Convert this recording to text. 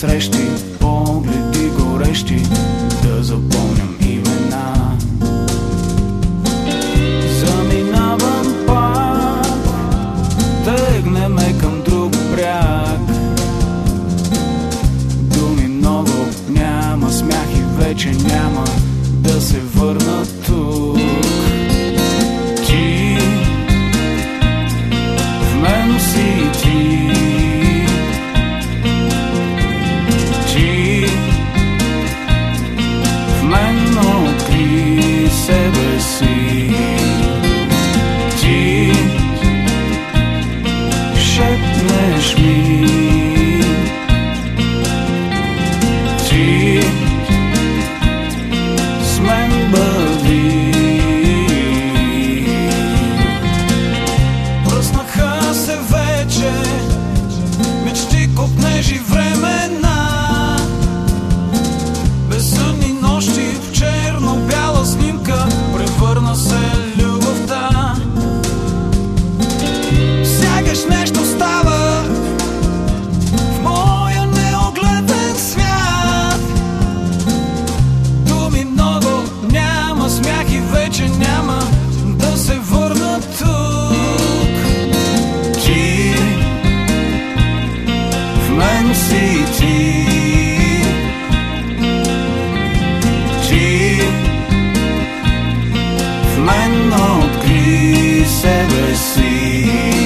срещи, погледи горещи, да запомни. знаеш ми. Ти с мен бъди. Пръснаха се вече мечти копнежи време. Tennessee.